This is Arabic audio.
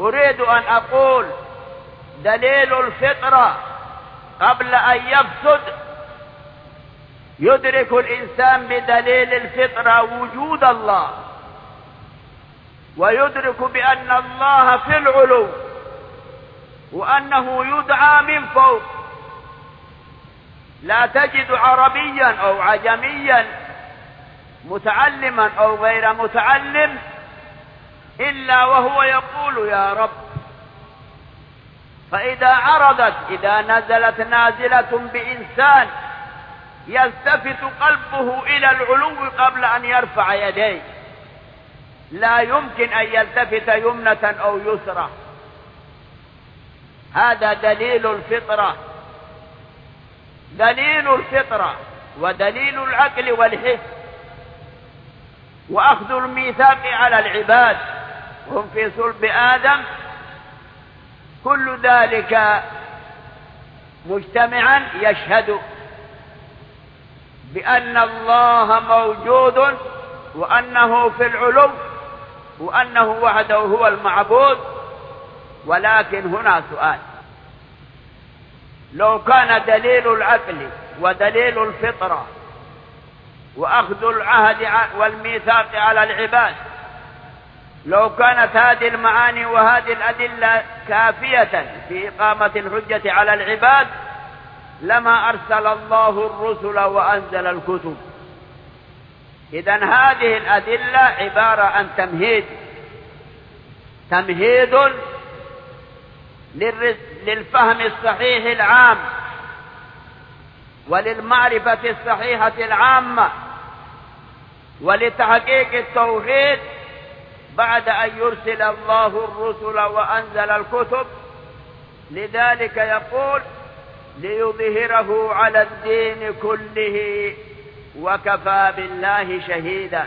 أريد أن أقول دليل الفطرة قبل أن يفسد يدرك الإنسان بدليل الفطرة وجود الله ويدرك بأن الله في العلو وأنه يدعى من فوق. لا تجد عربيا أو عجميا متعلما أو غير متعلم إلا وهو يقول يا رب فإذا عرضت إذا نزلت نازلة بإنسان يلتفت قلبه إلى العلو قبل أن يرفع يديه. لا يمكن أن يلتفت يمنة أو يسرى هذا دليل الفطرة. دليل الفطرة ودليل العقل والحس وأخذ الميثاق على العباد. هم في صلب آدم. كل ذلك مجتمعا يشهد بأن الله موجود وأنه في العلو وأنه وحده هو المعبود. ولكن هنا سؤال لو كان دليل العقل ودليل الفطرة وأخذ العهد والميثاق على العباد لو كانت هذه المعاني وهذه الأدلة كافية في إقامة الحجة على العباد لما أرسل الله الرسل وأنزل الكتب. إذا هذه الأدلة عبارة عن تمهيد. تمهيد للفهم الصحيح العام وللمعرفة الصحيحة العامة ولتحقيق التوحيد بعد أن يرسل الله الرسل وأنزل الكتب لذلك يقول ليظهره على الدين كله وكفى بالله شهيدا.